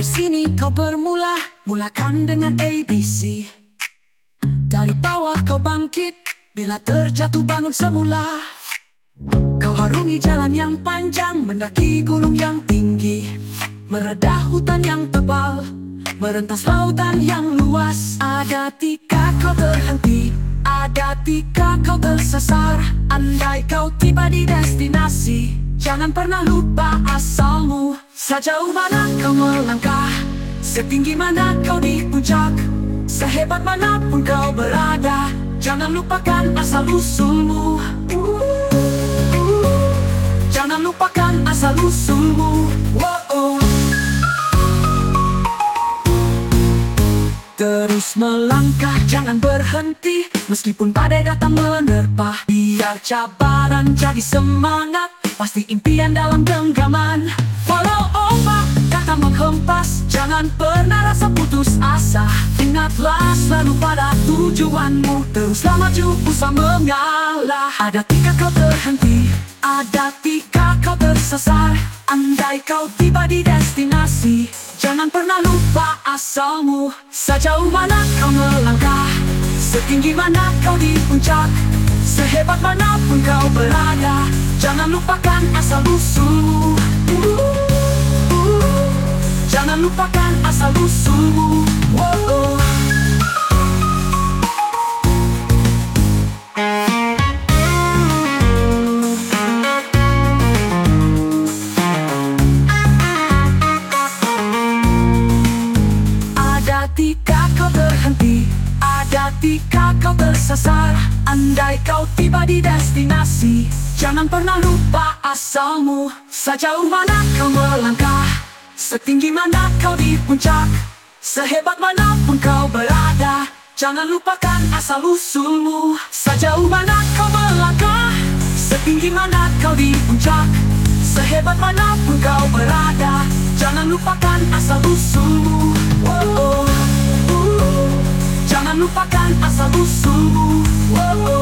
Dari sini kau bermula. Mulakan dengan ABC Dari bawah kau bangkit. Bila terjatuh bangun semula. Kau harungi jalan yang panjang. Mendaki gunung yang tinggi. Meredah hutan yang tebal. Merentas lautan yang luas. Ada tiga kau terhenti. Ada tiga kau tersesar. Andai kau tiba di destinasi. Jangan pernah lupa asalmu. Sejauh mana kau melangkah. Setinggi mana kau di puncak. Sehebat mana pun kau berada. Jangan lupakan asal usulmu. Jangan lupakan asal usulmu. Wow. Terus melangkah, jangan berhenti. Meskipun badai datang menerpa Biar cabaran jadi semangat Pasti impian dalam genggaman. Walau ombak datang menghempas Jangan pernah rasa putus asa. Ingatlah selalu pada tujuanmu Teruslah maju usah mengalah. Ada tiga kau terhenti Ada tiga kau tersesar. Andai kau tiba di destinasi Jangan pernah lupa asalmu. Sejauh mana kau melangkah Setinggi mana kau di puncak Sehebat mana pun kau berada Jangan lupakan asal usulmu Jangan lupakan asal Wow. Ada tika kau terhenti Ada tika kau tersasar Andai kau tiba di destinasi Jangan pernah lupa asalmu. Sejauh mana kau melangkah Setinggi mana kau di puncak. Sehebat mana pun kau berada Jangan lupakan asal usulmu. Sejauh mana kau melangkah Setinggi mana kau di puncak. Sehebat mana pun kau berada Jangan lupakan asal usulmu. Wow. Jangan lupakan asal usulmu. Jangan